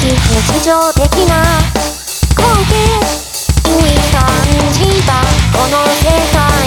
非日常的な光景に感じたこの世界。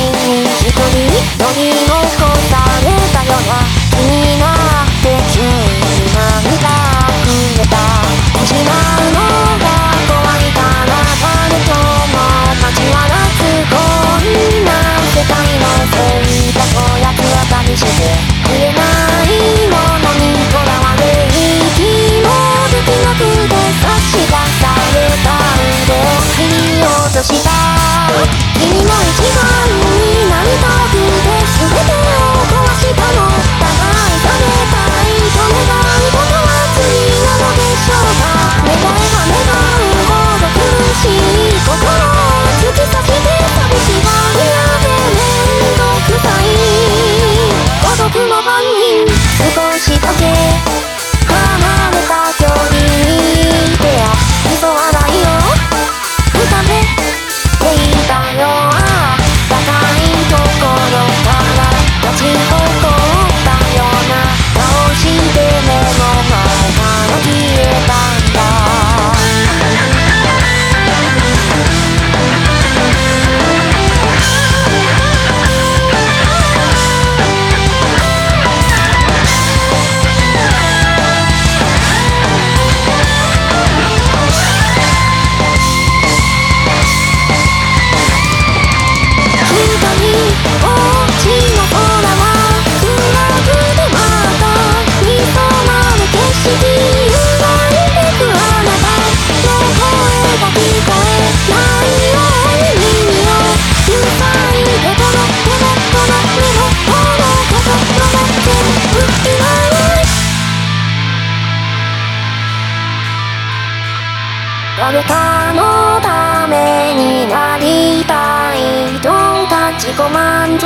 あなたのためになりたい人たちご満足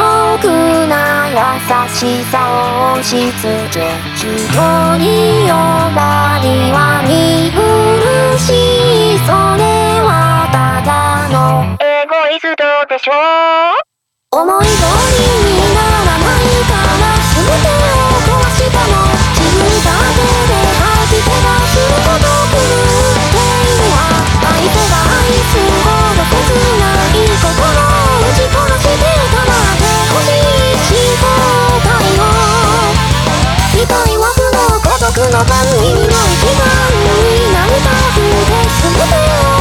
な優しさを押し付け人によばりは見苦しいそれはただのエゴイストでしょ？思い通りに僕の番組の一番になりたくて。全てを